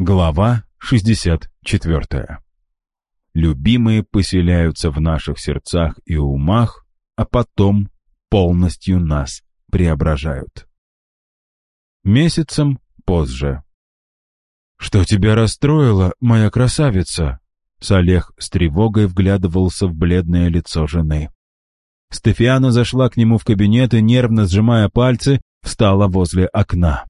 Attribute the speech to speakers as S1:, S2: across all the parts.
S1: Глава 64. Любимые поселяются в наших сердцах и умах, а потом полностью нас преображают. Месяцем позже. «Что тебя расстроило, моя красавица?» Салех с тревогой вглядывался в бледное лицо жены. Стефиана зашла к нему в кабинет и, нервно сжимая пальцы, встала возле окна.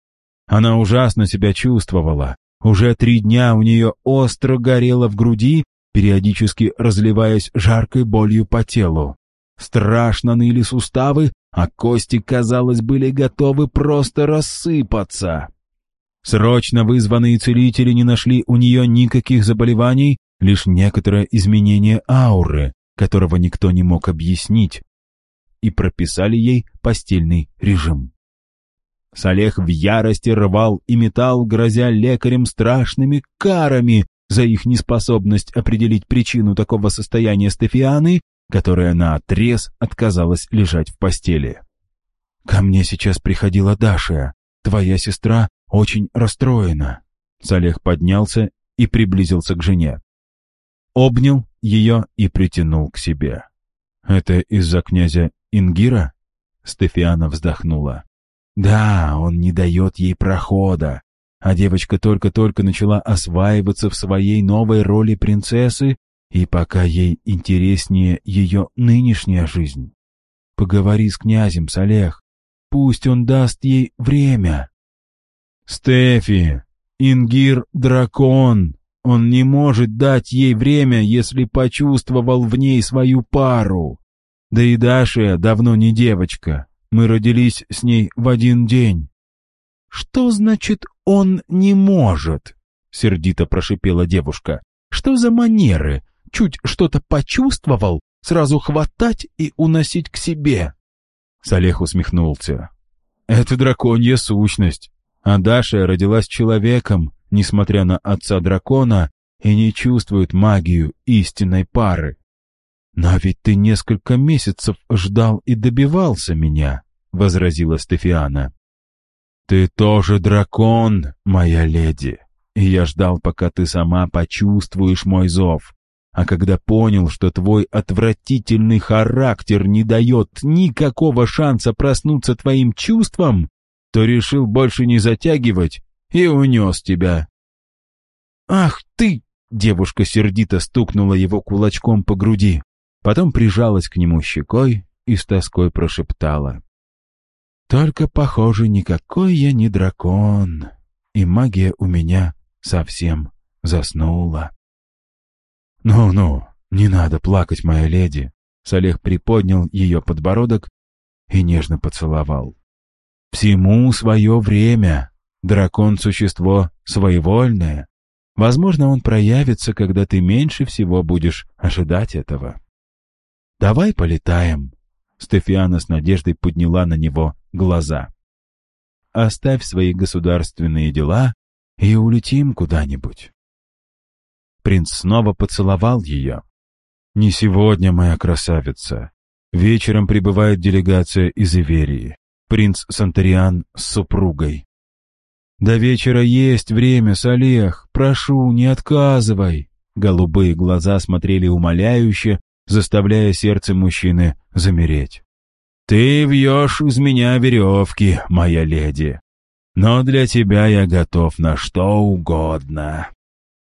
S1: Она ужасно себя чувствовала. Уже три дня у нее остро горело в груди, периодически разливаясь жаркой болью по телу. Страшно ныли суставы, а кости, казалось, были готовы просто рассыпаться. Срочно вызванные целители не нашли у нее никаких заболеваний, лишь некоторое изменение ауры, которого никто не мог объяснить, и прописали ей постельный режим. Салех в ярости рвал и метал, грозя лекарям страшными карами за их неспособность определить причину такого состояния Стефианы, которая наотрез отказалась лежать в постели. «Ко мне сейчас приходила Даша. Твоя сестра очень расстроена». Салех поднялся и приблизился к жене. Обнял ее и притянул к себе. «Это из-за князя Ингира?» Стефиана вздохнула. Да, он не дает ей прохода. А девочка только-только начала осваиваться в своей новой роли принцессы, и пока ей интереснее ее нынешняя жизнь. Поговори с князем, Салех. Пусть он даст ей время. Стефи, Ингир — дракон. Он не может дать ей время, если почувствовал в ней свою пару. Да и Даша давно не девочка. Мы родились с ней в один день». «Что значит «он не может»?» — сердито прошипела девушка. «Что за манеры? Чуть что-то почувствовал, сразу хватать и уносить к себе?» Салех усмехнулся. «Это драконья сущность. А Даша родилась человеком, несмотря на отца дракона, и не чувствует магию истинной пары. «Но ведь ты несколько месяцев ждал и добивался меня», — возразила Стефиана. «Ты тоже дракон, моя леди, и я ждал, пока ты сама почувствуешь мой зов. А когда понял, что твой отвратительный характер не дает никакого шанса проснуться твоим чувствам, то решил больше не затягивать и унес тебя». «Ах ты!» — девушка сердито стукнула его кулачком по груди. Потом прижалась к нему щекой и с тоской прошептала. «Только, похоже, никакой я не дракон, и магия у меня совсем заснула». «Ну-ну, не надо плакать, моя леди!» Салех приподнял ее подбородок и нежно поцеловал. «Всему свое время. Дракон — существо своевольное. Возможно, он проявится, когда ты меньше всего будешь ожидать этого». «Давай полетаем». Стефиана с надеждой подняла на него глаза. «Оставь свои государственные дела и улетим куда-нибудь». Принц снова поцеловал ее. «Не сегодня, моя красавица. Вечером прибывает делегация из Иверии. Принц Санториан с супругой. До вечера есть время, Салех. Прошу, не отказывай». Голубые глаза смотрели умоляюще, заставляя сердце мужчины замереть. «Ты вьешь из меня веревки, моя леди, но для тебя я готов на что угодно».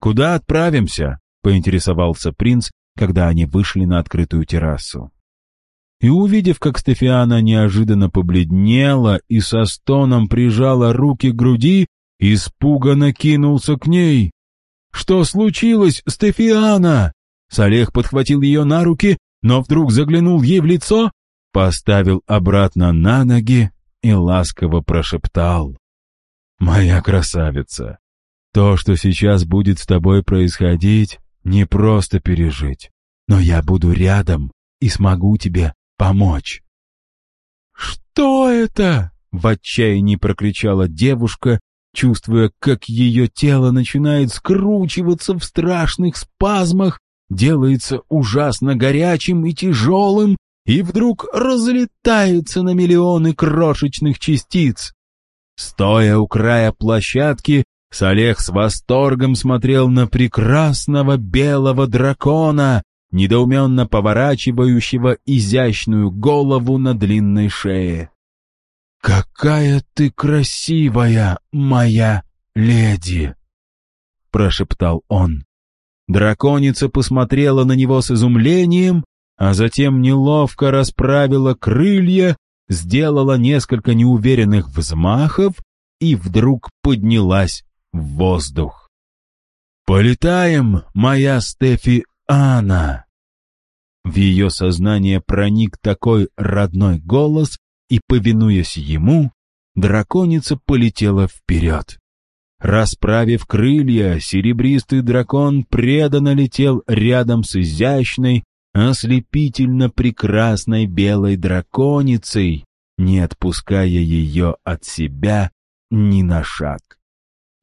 S1: «Куда отправимся?» — поинтересовался принц, когда они вышли на открытую террасу. И увидев, как Стефиана неожиданно побледнела и со стоном прижала руки к груди, испуганно кинулся к ней. «Что случилось, Стефиана?» Салех подхватил ее на руки, но вдруг заглянул ей в лицо, поставил обратно на ноги и ласково прошептал. «Моя красавица, то, что сейчас будет с тобой происходить, не просто пережить, но я буду рядом и смогу тебе помочь». «Что это?» — в отчаянии прокричала девушка, чувствуя, как ее тело начинает скручиваться в страшных спазмах делается ужасно горячим и тяжелым, и вдруг разлетается на миллионы крошечных частиц. Стоя у края площадки, Салех с восторгом смотрел на прекрасного белого дракона, недоуменно поворачивающего изящную голову на длинной шее. «Какая ты красивая, моя леди!» — прошептал он. Драконица посмотрела на него с изумлением, а затем неловко расправила крылья, сделала несколько неуверенных взмахов и вдруг поднялась в воздух. «Полетаем, моя Стефи Анна!» В ее сознание проник такой родной голос, и, повинуясь ему, драконица полетела вперед. Расправив крылья, серебристый дракон преданно летел рядом с изящной, ослепительно прекрасной белой драконицей, не отпуская ее от себя ни на шаг.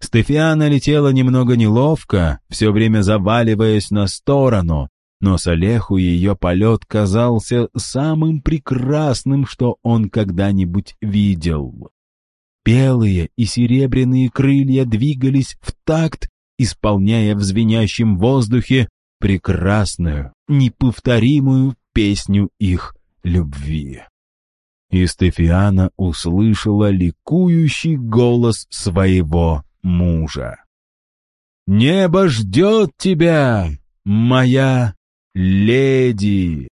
S1: Стефиана летела немного неловко, все время заваливаясь на сторону, но Салеху ее полет казался самым прекрасным, что он когда-нибудь видел. Белые и серебряные крылья двигались в такт, исполняя в звенящем воздухе прекрасную, неповторимую песню их любви. И Стефиана услышала ликующий голос своего мужа. «Небо ждет тебя, моя леди!»